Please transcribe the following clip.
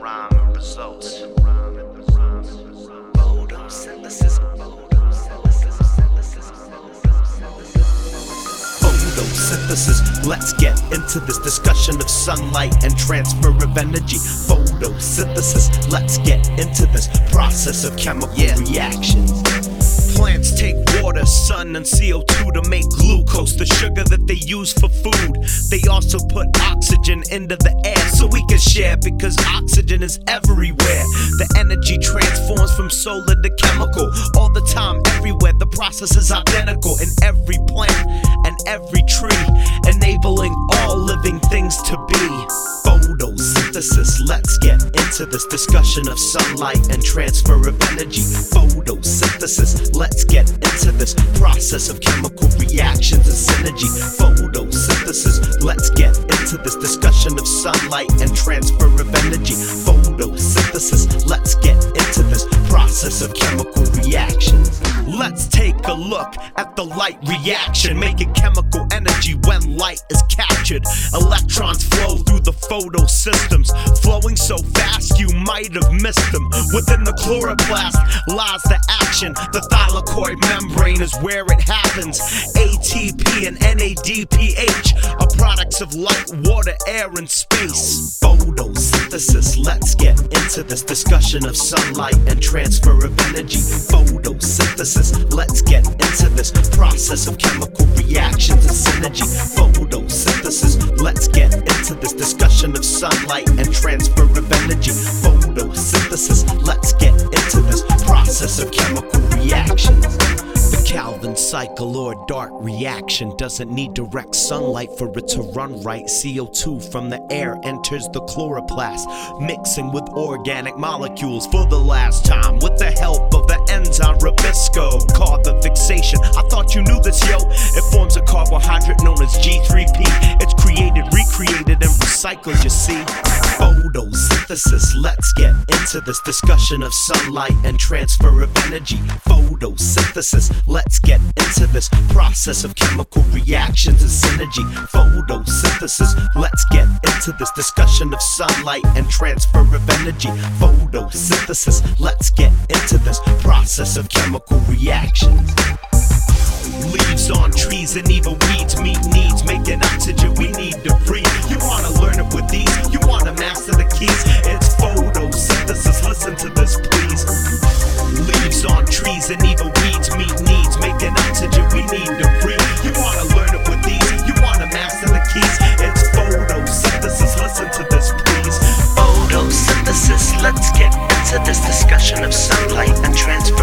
rhyme and results. Photosynthesis. Photosynthesis. Let's get into this discussion of sunlight and transfer of energy. Photosynthesis. Let's get into this process of chemical reactions. Plants take water, sun, and CO2 to make glucose, the sugar that they use for food. They also put oxygen into the share because oxygen is everywhere. The energy transforms from solar to chemical all the time, everywhere. The process is identical in every plant and every tree, enabling all living things to be. Photosynthesis, let's get into this discussion of sunlight and transfer of energy. Photosynthesis, let's get into this process of chemical reactions and synergy. Photosynthesis, let's into this discussion of sunlight and transfer of energy. Photosynthesis, let's get into this process of chemical reactions. Let's take a look at the light reaction, making chemical energy when light is captured. Electrons flow through the photosystems, flowing so fast you might have missed them. Within the chloroplast lies the action. The thylakoid membrane is where it happens. ATP and NADPH products of light, water, air, and space. Photosynthesis. Let's get into this discussion of sunlight and transfer of energy. Photosynthesis. Let's get into this process of chemical reactions and synergy. Photosynthesis. Let's get into this discussion of sunlight and transfer of energy. Photosynthesis. Let's cycle or dark reaction doesn't need direct sunlight for it to run right. CO2 from the air enters the chloroplast, mixing with organic molecules for the last time with the help of the enzyme Rubisco. called the fixation. I thought you knew this, yo. It forms a carbohydrate known as G3P. Recycled, you see. Photosynthesis. Let's get into this discussion of sunlight and transfer of energy. Photosynthesis. Let's get into this process of chemical reactions and synergy. Photosynthesis. Let's get into this discussion of sunlight and transfer of energy. Photosynthesis. Let's get into this process of chemical reactions. Leaves on trees and even weeds meet into this discussion of sunlight and transfer